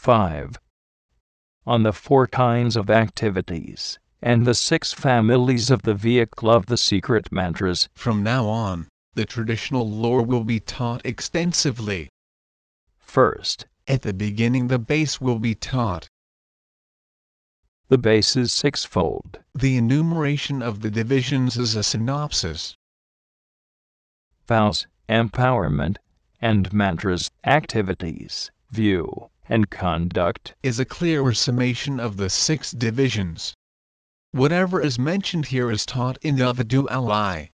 5. On the four kinds of activities and the six families of the vehicle of the secret mantras. From now on, the traditional lore will be taught extensively. First, At the beginning, the base will be taught. the base is sixfold. The enumeration of the divisions is a synopsis. vows, empowerment, and mantras, activities, view, and conduct. is a clearer summation of the six divisions. Whatever is mentioned here is taught in the individually.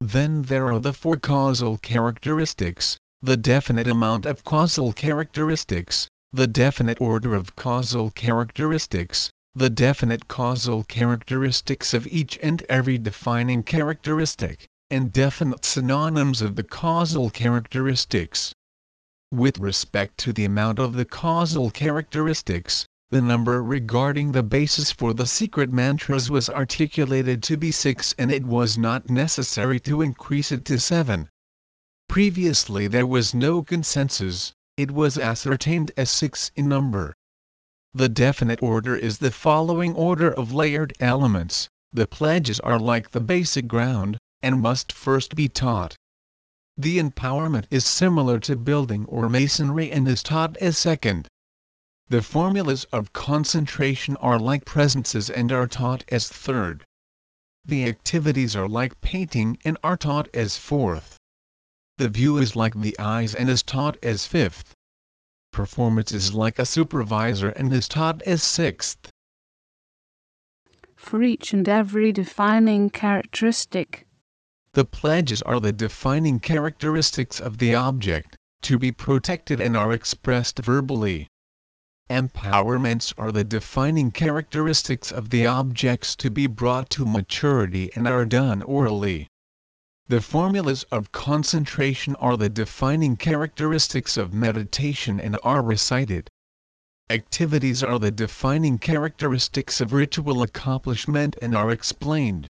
Then there are the four causal characteristics, the definite amount of causal characteristics, the definite order of causal characteristics, the definite causal characteristics of each and every defining characteristic, and definite synonyms of the causal characteristics. With respect to the amount of the causal characteristics, the number regarding the basis for the secret mantras was articulated to be 6 and it was not necessary to increase it to 7. Previously there was no consensus, it was ascertained as 6 in number. The definite order is the following order of layered elements, the pledges are like the basic ground, and must first be taught. The empowerment is similar to building or masonry and is taught as second. The formulas of concentration are like presences and are taught as third. The activities are like painting and are taught as fourth. The view is like the eyes and is taught as fifth. Performance is like a supervisor and is taught as sixth. for each and every defining characteristic. The pledges are the defining characteristics of the object, to be protected and are expressed verbally. Empowerments are the defining characteristics of the objects to be brought to maturity and are done orally. The formulas of concentration are the defining characteristics of meditation and are recited. Activities are the defining characteristics of ritual accomplishment and are explained.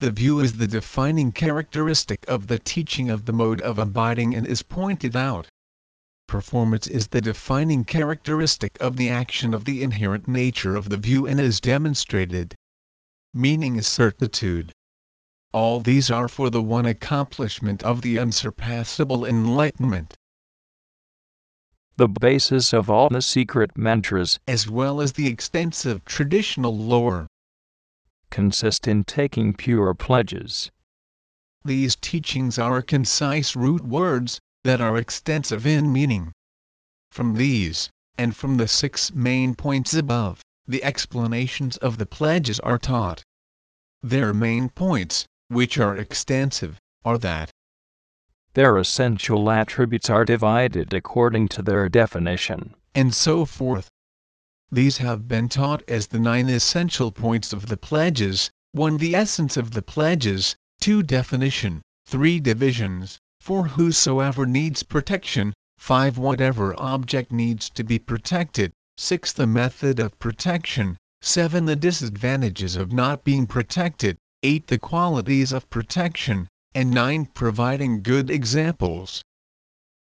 The view is the defining characteristic of the teaching of the mode of abiding and is pointed out. Performance is the defining characteristic of the action of the inherent nature of the view and is demonstrated. Meaning is certitude. All these are for the one accomplishment of the unsurpassable enlightenment, The basis of all the secret mantras as well as the extensive traditional lore. Consist in taking pure pledges. These teachings are concise root words that are extensive in meaning. From these, and from the six main points above, the explanations of the pledges are taught. Their main points, which are extensive, are that Their essential attributes are divided according to their definition. and so forth. These have been taught as the nine essential points of the pledges 1. The essence of the pledges, 2. Definition, 3. Divisions, 4. Whosoever needs protection, 5. Whatever object needs to be protected, 6. The method of protection, 7. The disadvantages of not being protected, 8. The qualities of protection, and 9. Providing good examples.